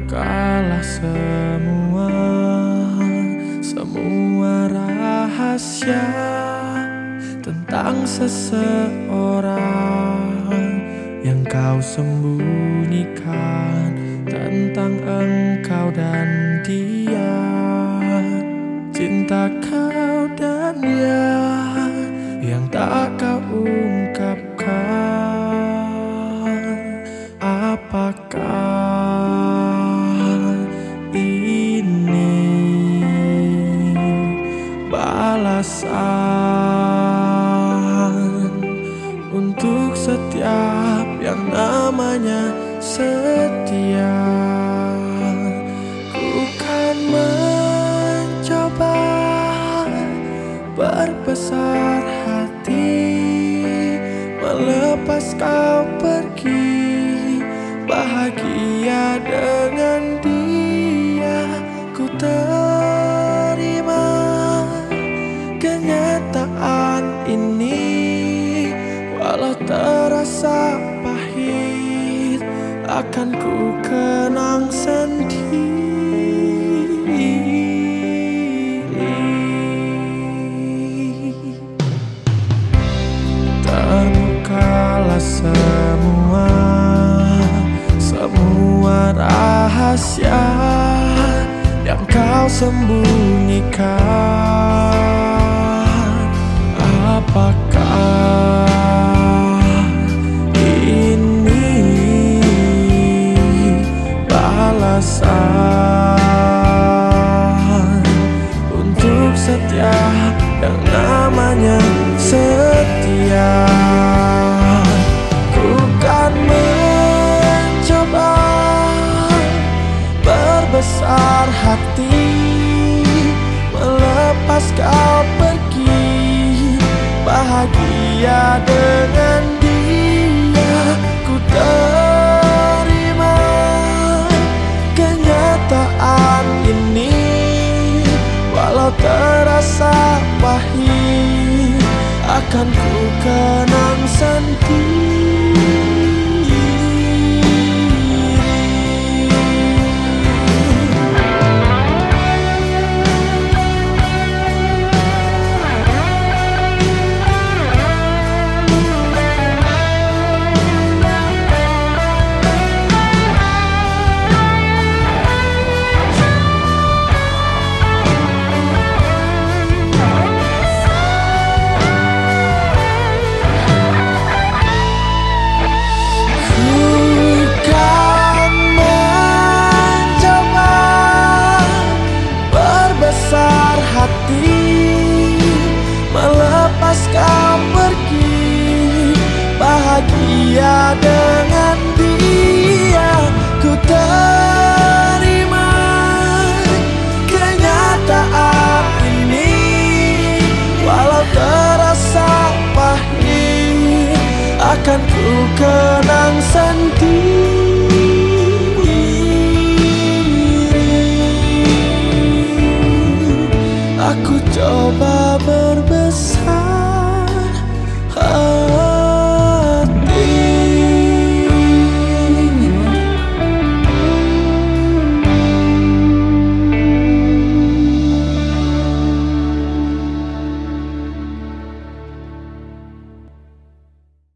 Terbukalah semua Semua rahasia Tentang seseorang Yang kau sembunyikan untuk setiap yang namanya setia. Ku kan mencoba berbesar hati melepas kau pergi bahagia dengan dia ku ter Walau terasa pahit Akan ku kenang sendiri. Terbukalah semua Semua rahasia Yang kau sembunyikan yang namanya setia. Ku kan mencoba berbesar hati Melepas kau pergi Bahagia dengan Akan ku kenang sendiri akan ku kenang sendiri Aku coba